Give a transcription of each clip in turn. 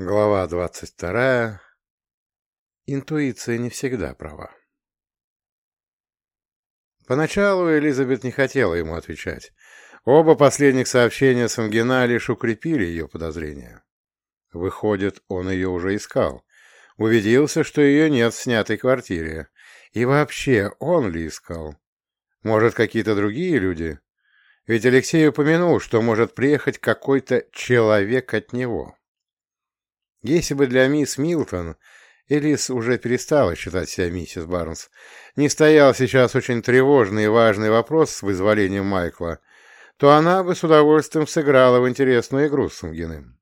Глава двадцать вторая. Интуиция не всегда права. Поначалу Элизабет не хотела ему отвечать. Оба последних сообщения с Ангена лишь укрепили ее подозрения. Выходит, он ее уже искал. Убедился, что ее нет в снятой квартире. И вообще, он ли искал? Может, какие-то другие люди? Ведь Алексей упомянул, что может приехать какой-то человек от него. Если бы для мисс Милтон, Элис уже перестала считать себя миссис Барнс, не стоял сейчас очень тревожный и важный вопрос с вызволением Майкла, то она бы с удовольствием сыграла в интересную игру с Сунгиным.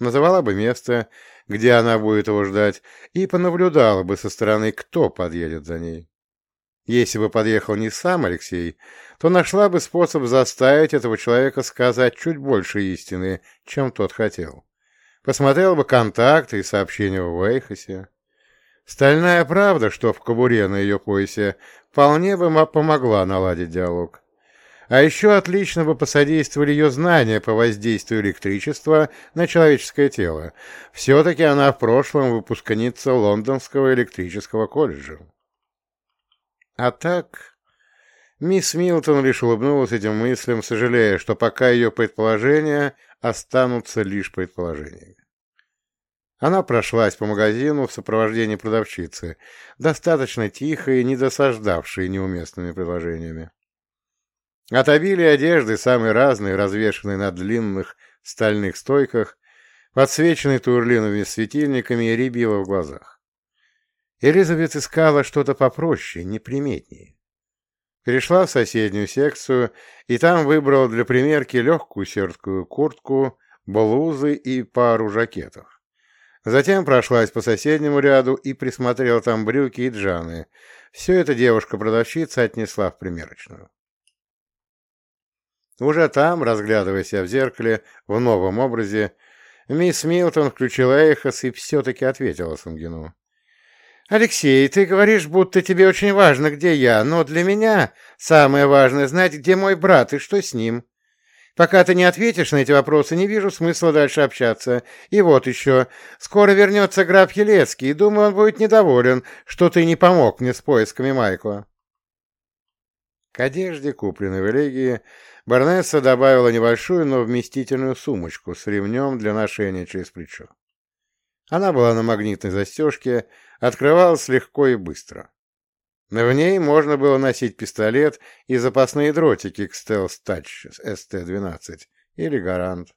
Называла бы место, где она будет его ждать, и понаблюдала бы со стороны, кто подъедет за ней. Если бы подъехал не сам Алексей, то нашла бы способ заставить этого человека сказать чуть больше истины, чем тот хотел. Посмотрел бы контакты и сообщения в Вейхосе. Стальная правда, что в кобуре на ее поясе, вполне бы помогла наладить диалог. А еще отлично бы посодействовали ее знания по воздействию электричества на человеческое тело. Все-таки она в прошлом выпускница Лондонского электрического колледжа. А так... Мисс Милтон лишь улыбнулась этим мыслям, сожалея, что пока ее предположения останутся лишь предположениями. Она прошлась по магазину в сопровождении продавщицы, достаточно тихой и не досаждавшей неуместными предложениями. От обилия одежды, самой разной, развешанной на длинных стальных стойках, подсвеченной турлиновыми светильниками, рябило в глазах. Элизабет искала что-то попроще, неприметнее. Перешла в соседнюю секцию и там выбрала для примерки легкую сердкую куртку, блузы и пару жакетов. Затем прошлась по соседнему ряду и присмотрела там брюки и джаны. Все это девушка-продавщица отнесла в примерочную. Уже там, разглядывая себя в зеркале в новом образе, мисс Милтон включила эхос и все-таки ответила Сангину. «Алексей, ты говоришь, будто тебе очень важно, где я, но для меня самое важное — знать, где мой брат и что с ним. Пока ты не ответишь на эти вопросы, не вижу смысла дальше общаться. И вот еще. Скоро вернется граф Елецкий, и, думаю, он будет недоволен, что ты не помог мне с поисками Майкла». К одежде, купленной в Элегии, Барнесса добавила небольшую, но вместительную сумочку с ремнем для ношения через плечо. Она была на магнитной застежке, открывалась легко и быстро. В ней можно было носить пистолет и запасные дротики к Stealth Touch ST-12 или Гарант.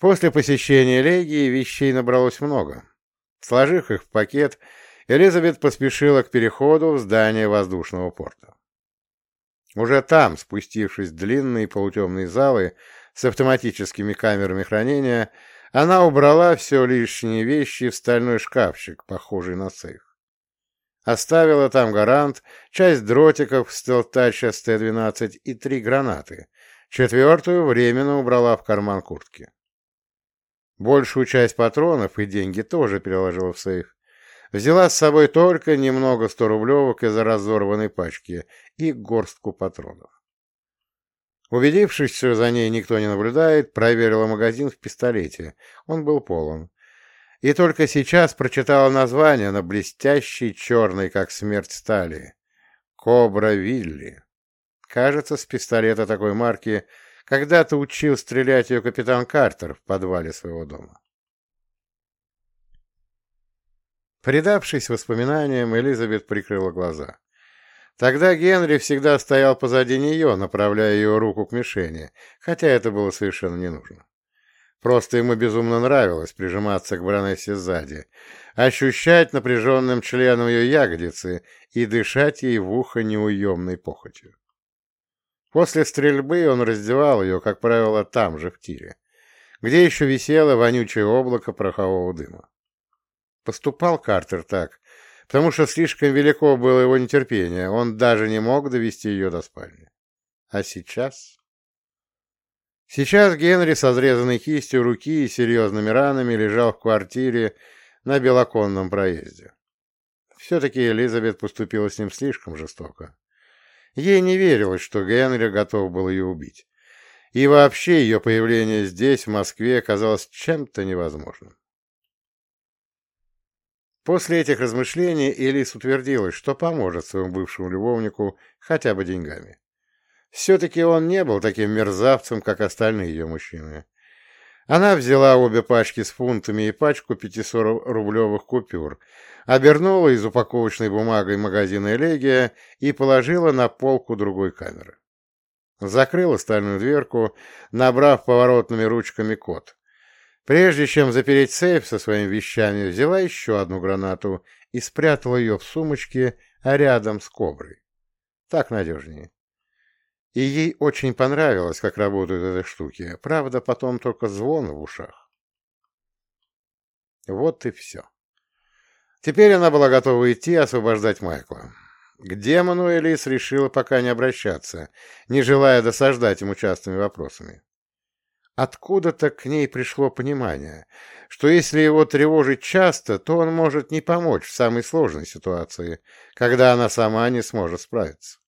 После посещения Легии вещей набралось много. Сложив их в пакет, Элизабет поспешила к переходу в здание воздушного порта. Уже там, спустившись в длинные полутемные залы с автоматическими камерами хранения, она убрала все лишние вещи в стальной шкафчик, похожий на сейф. Оставила там гарант, часть дротиков стелтача СТ-12 и три гранаты. Четвертую временно убрала в карман куртки. Большую часть патронов и деньги тоже переложила в сейф. Взяла с собой только немного сто-рублевок из разорванной пачки и горстку патронов. Убедившись, что за ней никто не наблюдает, проверила магазин в пистолете. Он был полон. И только сейчас прочитала название на блестящей черной, как смерть стали. «Кобра Вилли». Кажется, с пистолета такой марки когда-то учил стрелять ее капитан Картер в подвале своего дома. Предавшись воспоминаниям, Элизабет прикрыла глаза. Тогда Генри всегда стоял позади нее, направляя ее руку к мишени, хотя это было совершенно не нужно. Просто ему безумно нравилось прижиматься к баронессе сзади, ощущать напряженным членом ее ягодицы и дышать ей в ухо неуемной похотью. После стрельбы он раздевал ее, как правило, там же, в тире, где еще висело вонючее облако порохового дыма. Поступал Картер так, потому что слишком велико было его нетерпение, он даже не мог довести ее до спальни. А сейчас... Сейчас Генри с разрезанной кистью руки и серьезными ранами лежал в квартире на белоконном проезде. Все-таки Элизабет поступила с ним слишком жестоко. Ей не верилось, что Генри готов был ее убить. и вообще ее появление здесь, в Москве, казалось чем-то невозможным. После этих размышлений Элис утвердилась, что поможет своему бывшему любовнику хотя бы деньгами. Все-таки он не был таким мерзавцем, как остальные ее мужчины. Она взяла обе пачки с фунтами и пачку 500-рублевых купюр, обернула из упаковочной бумагой магазина «Элегия» и положила на полку другой камеры. Закрыла стальную дверку, набрав поворотными ручками код. Прежде чем запереть сейф со своими вещами, взяла еще одну гранату и спрятала ее в сумочке рядом с коброй. Так надежнее. И ей очень понравилось, как работают эти штуки. Правда, потом только звон в ушах. Вот и все. Теперь она была готова идти освобождать Майкла. К демону Элис решила пока не обращаться, не желая досаждать ему частыми вопросами. Откуда-то к ней пришло понимание, что если его тревожить часто, то он может не помочь в самой сложной ситуации, когда она сама не сможет справиться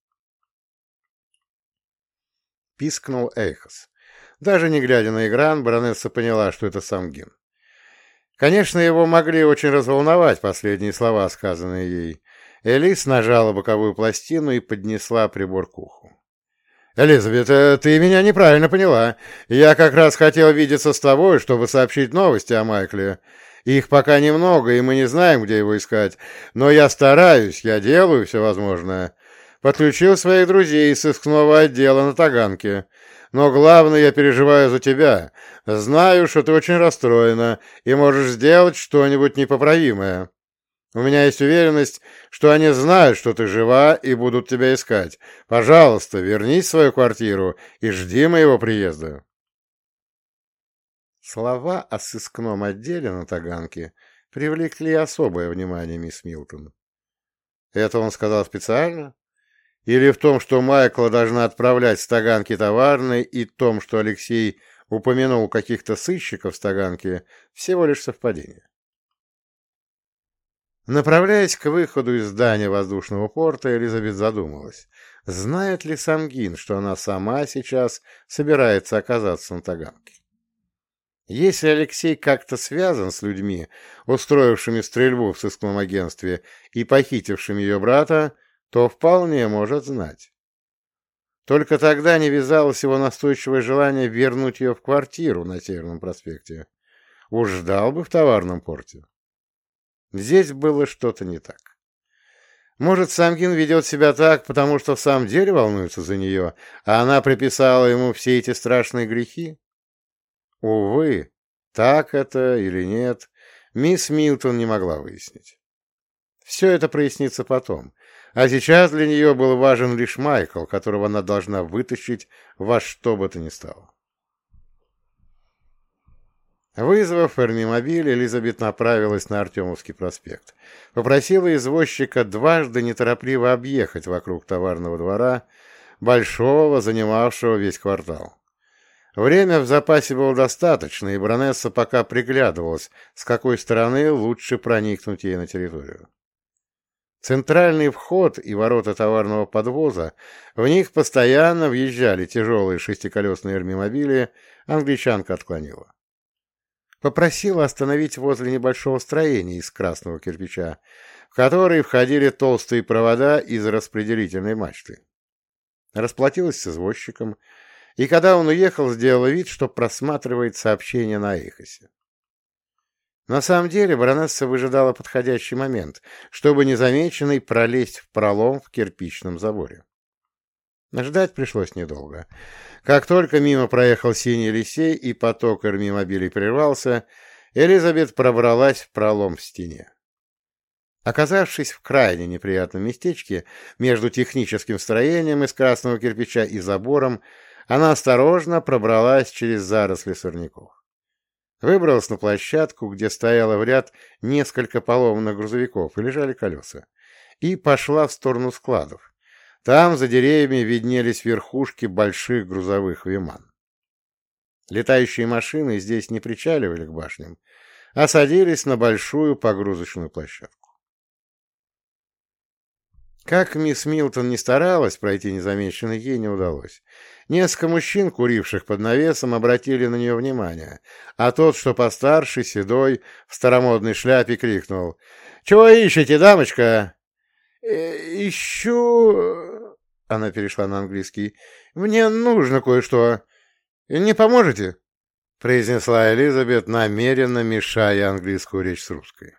пискнул Эйхос. Даже не глядя на экран, баронесса поняла, что это сам Гин. Конечно, его могли очень разволновать последние слова, сказанные ей. Элис нажала боковую пластину и поднесла прибор к уху. «Элизабет, э, ты меня неправильно поняла. Я как раз хотел видеться с тобой, чтобы сообщить новости о Майкле. Их пока немного, и мы не знаем, где его искать. Но я стараюсь, я делаю все возможное. Подключил своих друзей из сыскного отдела на Таганке. Но главное, я переживаю за тебя. Знаю, что ты очень расстроена и можешь сделать что-нибудь непоправимое. У меня есть уверенность, что они знают, что ты жива и будут тебя искать. Пожалуйста, вернись в свою квартиру и жди моего приезда. Слова о сыскном отделе на Таганке привлекли особое внимание мисс Милтон. Это он сказал специально? Или в том, что Майкла должна отправлять с Таганки товарной, и в том, что Алексей упомянул каких-то сыщиков с Таганки, всего лишь совпадение. Направляясь к выходу из здания воздушного порта, Элизабет задумалась, знает ли Самгин, что она сама сейчас собирается оказаться на Таганке. Если Алексей как-то связан с людьми, устроившими стрельбу в сыскном агентстве и похитившими ее брата, то вполне может знать. Только тогда не вязалось его настойчивое желание вернуть ее в квартиру на Северном проспекте. Уж ждал бы в товарном порте. Здесь было что-то не так. Может, Самгин ведет себя так, потому что в самом деле волнуется за нее, а она приписала ему все эти страшные грехи? Увы, так это или нет, мисс Милтон не могла выяснить. Все это прояснится потом, а сейчас для нее был важен лишь Майкл, которого она должна вытащить во что бы то ни стало. Вызвав фермимобиль, Элизабет направилась на Артемовский проспект. Попросила извозчика дважды неторопливо объехать вокруг товарного двора, большого, занимавшего весь квартал. Время в запасе было достаточно, и баронесса пока приглядывалась, с какой стороны лучше проникнуть ей на территорию. Центральный вход и ворота товарного подвоза, в них постоянно въезжали тяжелые шестиколесные армимобили, англичанка отклонила. Попросила остановить возле небольшого строения из красного кирпича, в который входили толстые провода из распределительной мачты. Расплатилась с извозчиком, и когда он уехал, сделала вид, что просматривает сообщение на Эхосе. На самом деле баронесса выжидала подходящий момент, чтобы незамеченной пролезть в пролом в кирпичном заборе. Ждать пришлось недолго. Как только мимо проехал синий лисей и поток эрмимобилей прервался, Элизабет пробралась в пролом в стене. Оказавшись в крайне неприятном местечке между техническим строением из красного кирпича и забором, она осторожно пробралась через заросли сорняков. Выбралась на площадку, где стояло в ряд несколько поломанных грузовиков и лежали колеса, и пошла в сторону складов. Там за деревьями виднелись верхушки больших грузовых виман. Летающие машины здесь не причаливали к башням, а садились на большую погрузочную площадку. Как мисс Милтон не старалась пройти незамеченной, ей не удалось. Несколько мужчин, куривших под навесом, обратили на нее внимание, а тот, что постарше, седой, в старомодной шляпе, крикнул «Чего ищете, дамочка?» «Э, «Ищу...» — она перешла на английский. «Мне нужно кое-что. Не поможете?» — произнесла Элизабет, намеренно мешая английскую речь с русской.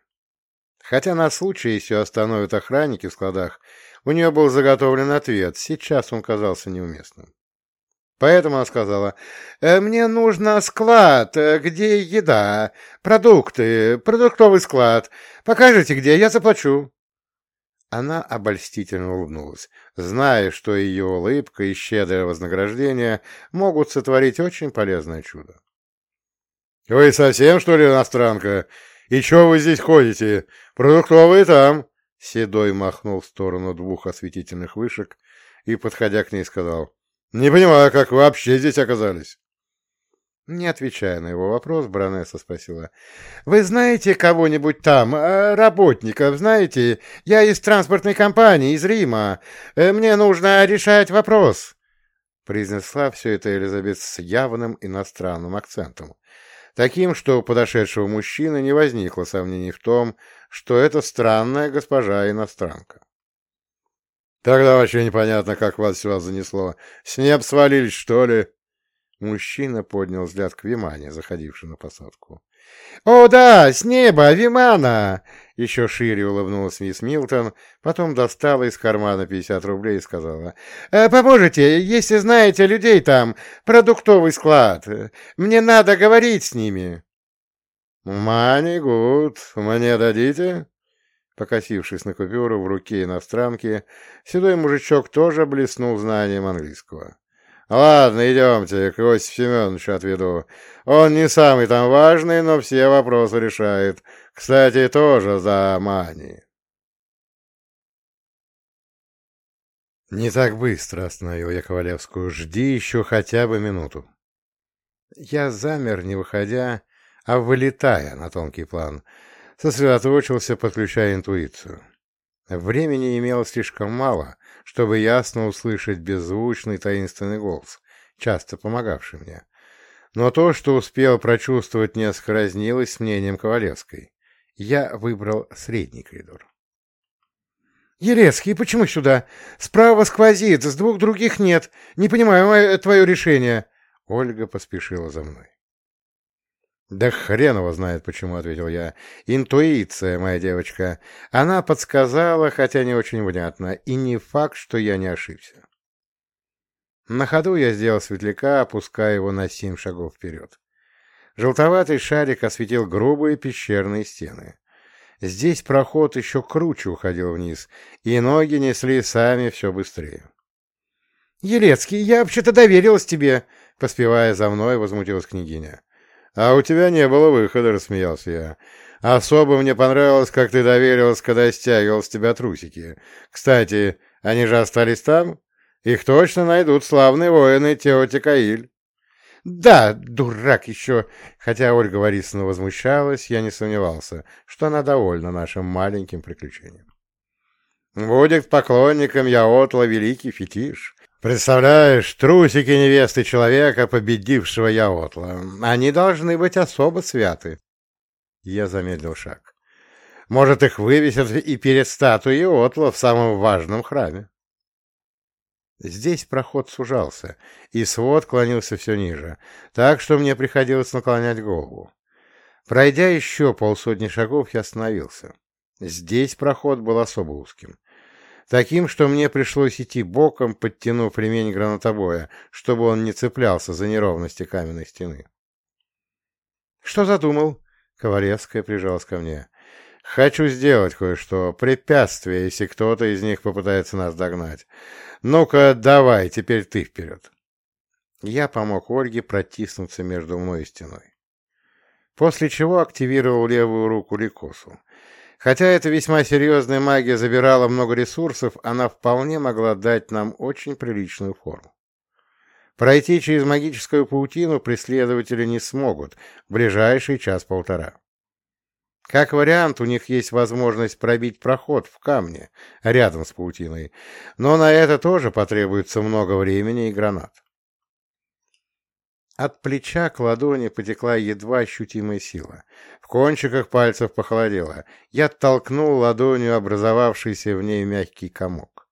Хотя на случай, если остановят охранники в складах, у нее был заготовлен ответ, сейчас он казался неуместным. Поэтому она сказала, «Э, «Мне нужно склад, э, где еда, продукты, продуктовый склад. Покажите, где, я заплачу». Она обольстительно улыбнулась, зная, что ее улыбка и щедрое вознаграждение могут сотворить очень полезное чудо. «Вы совсем, что ли, иностранка? И чего вы здесь ходите? Продуктовые там!» Седой махнул в сторону двух осветительных вышек и, подходя к ней, сказал, «Не понимаю, как вы вообще здесь оказались?» Не отвечая на его вопрос, баронесса спросила. «Вы знаете кого-нибудь там? Э, работников, знаете? Я из транспортной компании, из Рима. Э, мне нужно решать вопрос». Произнесла все это Элизабет с явным иностранным акцентом. Таким, что у подошедшего мужчины не возникло сомнений в том, что это странная госпожа-иностранка. «Тогда вообще непонятно, как вас сюда занесло. С неб свалились, что ли?» Мужчина поднял взгляд к Вимане, заходившей на посадку. «О да, с неба, Вимана!» Еще шире улыбнулась мисс Милтон, потом достала из кармана 50 рублей и сказала. «Э, «Поможете, если знаете людей там, продуктовый склад. Мне надо говорить с ними». «Мани гуд, мне дадите?» Покосившись на купюру в руке иностранки, седой мужичок тоже блеснул знанием английского. Ладно, идемте, к Иосифу Семеновичу отведу. Он не самый там важный, но все вопросы решает. Кстати, тоже за мани. Не так быстро остановил я Ковалевскую. Жди еще хотя бы минуту. Я замер, не выходя, а вылетая на тонкий план. Сосредоточился, подключая интуицию. Времени имело слишком мало, чтобы ясно услышать беззвучный таинственный голос, часто помогавший мне. Но то, что успел прочувствовать, несколько разнилось с мнением Ковалевской. Я выбрал средний коридор. «Елецкий, почему сюда? Справа сквозит, с двух других нет. Не понимаю твое решение». Ольга поспешила за мной. «Да хрен его знает почему», — ответил я. «Интуиция, моя девочка. Она подсказала, хотя не очень внятно, и не факт, что я не ошибся». На ходу я сделал светляка, опуская его на семь шагов вперед. Желтоватый шарик осветил грубые пещерные стены. Здесь проход еще круче уходил вниз, и ноги несли сами все быстрее. «Елецкий, я вообще-то доверилась тебе!» — поспевая за мной, возмутилась княгиня. «А у тебя не было выхода», — рассмеялся я. «Особо мне понравилось, как ты доверилась, когда стягивал с тебя трусики. Кстати, они же остались там? Их точно найдут славные воины Теотикаиль». «Да, дурак еще!» Хотя Ольга Борисовна возмущалась, я не сомневался, что она довольна нашим маленьким приключением. «Будет поклонником я отла великий фетиш. Представляешь, трусики невесты человека, победившего Яотла. Они должны быть особо святы. Я замедлил шаг. Может, их вывесят и перед статуей Отла в самом важном храме. Здесь проход сужался, и свод клонился все ниже, так что мне приходилось наклонять голову. Пройдя еще полсотни шагов, я остановился. Здесь проход был особо узким. Таким, что мне пришлось идти боком, подтянув ремень гранатобоя, чтобы он не цеплялся за неровности каменной стены. «Что задумал?» — Ковалевская прижалась ко мне. «Хочу сделать кое-что, препятствие, если кто-то из них попытается нас догнать. Ну-ка, давай, теперь ты вперед». Я помог Ольге протиснуться между мной и стеной. После чего активировал левую руку Ликосу. Хотя эта весьма серьезная магия забирала много ресурсов, она вполне могла дать нам очень приличную форму. Пройти через магическую паутину преследователи не смогут в ближайший час-полтора. Как вариант, у них есть возможность пробить проход в камне рядом с паутиной, но на это тоже потребуется много времени и гранат. От плеча к ладони потекла едва ощутимая сила. Кончиках пальцев похолодело. Я толкнул ладонью образовавшийся в ней мягкий комок.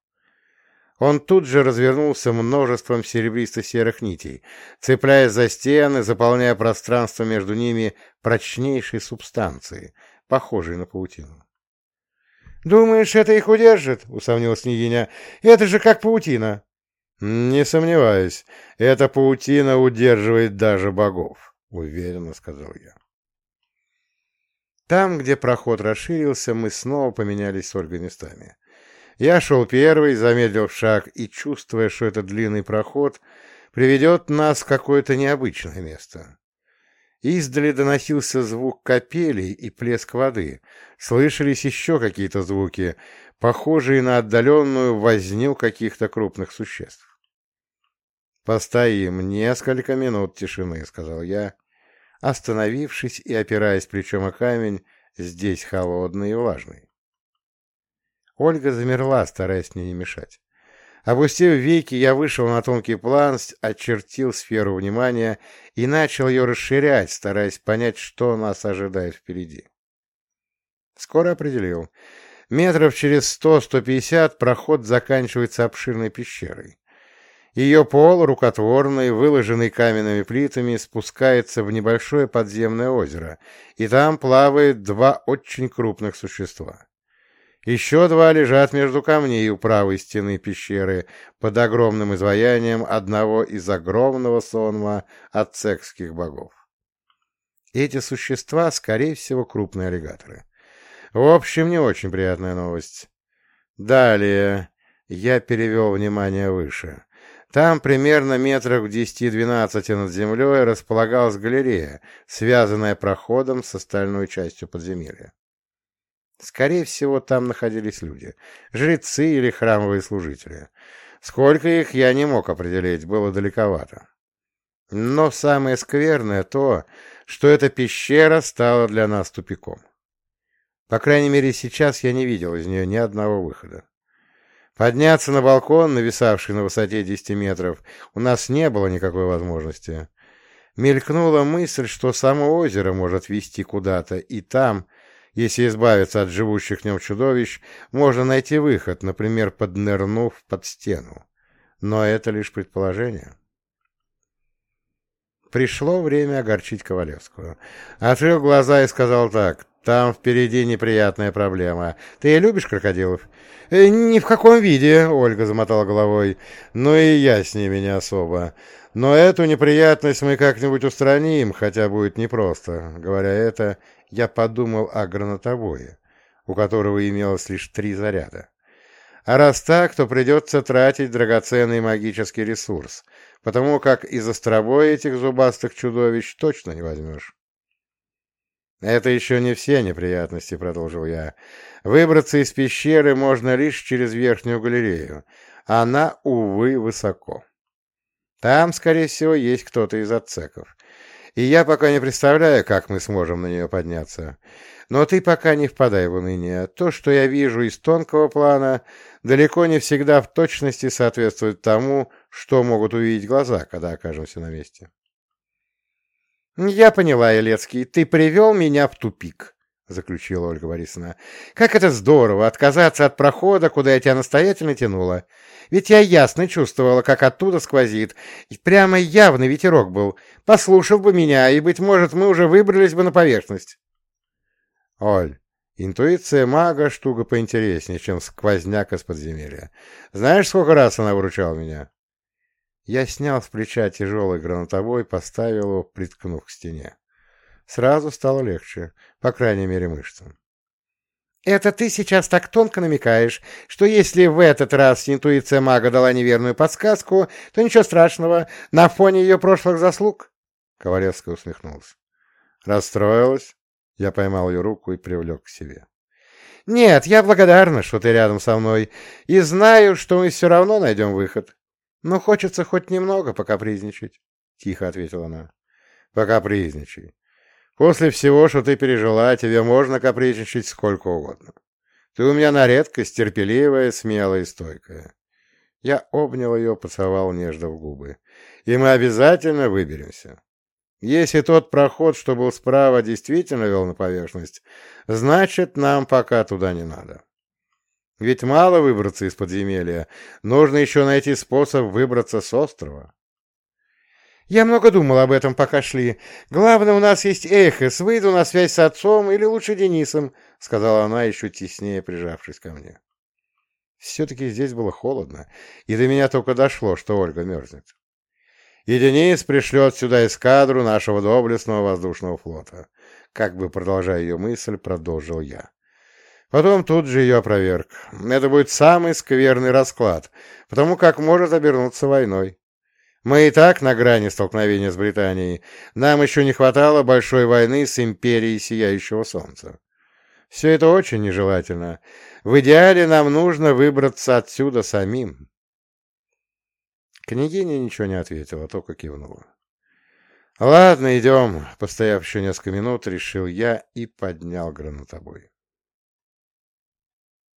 Он тут же развернулся множеством серебристо-серых нитей, цепляясь за стены, заполняя пространство между ними прочнейшей субстанцией, похожей на паутину. «Думаешь, это их удержит?» — усомнилась княгиня. «Это же как паутина!» «Не сомневаюсь, эта паутина удерживает даже богов», — уверенно сказал я. Там, где проход расширился, мы снова поменялись с Ольгой местами. Я шел первый, замедлил шаг и, чувствуя, что этот длинный проход приведет нас в какое-то необычное место. Издали доносился звук капелей и плеск воды. Слышались еще какие-то звуки, похожие на отдаленную возню каких-то крупных существ. «Постоим несколько минут тишины», — сказал я, остановившись и опираясь плечом о камень, здесь холодный и влажный. Ольга замерла, стараясь мне не мешать. Опустив веки, я вышел на тонкий план, очертил сферу внимания и начал ее расширять, стараясь понять, что нас ожидает впереди. Скоро определил. Метров через сто-сто пятьдесят проход заканчивается обширной пещерой. Ее пол, рукотворный, выложенный каменными плитами, спускается в небольшое подземное озеро, и там плавает два очень крупных существа. Еще два лежат между камней у правой стены пещеры под огромным изваянием одного из огромного сонма ацекских богов. Эти существа, скорее всего, крупные аллигаторы. В общем, не очень приятная новость. Далее я перевел внимание выше. Там, примерно метрах в 10-12 над землей, располагалась галерея, связанная проходом с остальной частью подземелья. Скорее всего, там находились люди, жрецы или храмовые служители. Сколько их, я не мог определить, было далековато. Но самое скверное то, что эта пещера стала для нас тупиком. По крайней мере, сейчас я не видел из нее ни одного выхода. Подняться на балкон, нависавший на высоте 10 метров, у нас не было никакой возможности. Мелькнула мысль, что само озеро может вести куда-то, и там, если избавиться от живущих в нем чудовищ, можно найти выход, например, поднырнув под стену. Но это лишь предположение. Пришло время огорчить Ковалевскую. Открыл глаза и сказал так. «Там впереди неприятная проблема. Ты любишь крокодилов?» э, «Ни в каком виде», — Ольга замотала головой. «Ну и я с ними не особо. Но эту неприятность мы как-нибудь устраним, хотя будет непросто». Говоря это, я подумал о гранатовое, у которого имелось лишь три заряда. А раз так, то придется тратить драгоценный магический ресурс, потому как из островой этих зубастых чудовищ точно не возьмешь. «Это еще не все неприятности», — продолжил я. «Выбраться из пещеры можно лишь через верхнюю галерею. Она, увы, высоко. Там, скорее всего, есть кто-то из отцеков. И я пока не представляю, как мы сможем на нее подняться. Но ты пока не впадай в уныние. То, что я вижу из тонкого плана, далеко не всегда в точности соответствует тому, что могут увидеть глаза, когда окажемся на месте. «Я поняла, Елецкий, ты привел меня в тупик», — заключила Ольга Борисовна. «Как это здорово, отказаться от прохода, куда я тебя настоятельно тянула. Ведь я ясно чувствовала, как оттуда сквозит. И прямо явный ветерок был. Послушав бы меня, и, быть может, мы уже выбрались бы на поверхность». «Оль, интуиция мага — штука поинтереснее, чем сквозняк из подземелья. Знаешь, сколько раз она выручала меня?» Я снял с плеча тяжелый гранатовой, поставил его, приткнув к стене. Сразу стало легче, по крайней мере, мышцам. «Это ты сейчас так тонко намекаешь, что если в этот раз интуиция мага дала неверную подсказку, то ничего страшного, на фоне ее прошлых заслуг?» Ковалевская усмехнулась. «Расстроилась?» Я поймал ее руку и привлек к себе. «Нет, я благодарна, что ты рядом со мной, и знаю, что мы все равно найдем выход. «Но хочется хоть немного покапризничать», — тихо ответила она. «Покапризничай. После всего, что ты пережила, тебе можно капризничать сколько угодно. Ты у меня на редкость терпеливая, смелая и стойкая. Я обнял ее, поцеловал нежно в губы. И мы обязательно выберемся. Если тот проход, что был справа, действительно вел на поверхность, значит, нам пока туда не надо. Ведь мало выбраться из подземелья, нужно еще найти способ выбраться с острова. Я много думал об этом, пока шли. Главное, у нас есть Эхос. Выйду на связь с отцом или лучше Денисом, — сказала она, еще теснее прижавшись ко мне. Все-таки здесь было холодно, и до меня только дошло, что Ольга мерзнет. И Денис пришлет сюда эскадру нашего доблестного воздушного флота. Как бы продолжая ее мысль, продолжил я. Потом тут же ее опроверг. Это будет самый скверный расклад, потому как может обернуться войной. Мы и так на грани столкновения с Британией. Нам еще не хватало большой войны с империей Сияющего Солнца. Все это очень нежелательно. В идеале нам нужно выбраться отсюда самим. Княгиня ничего не ответила, только кивнула. «Ладно, идем», — постояв еще несколько минут, решил я и поднял гранатобой.